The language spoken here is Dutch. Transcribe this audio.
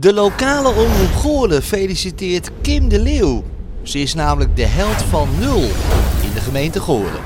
De lokale omroep Goorlen feliciteert Kim de Leeuw. Ze is namelijk de held van nul in de gemeente Goorlen.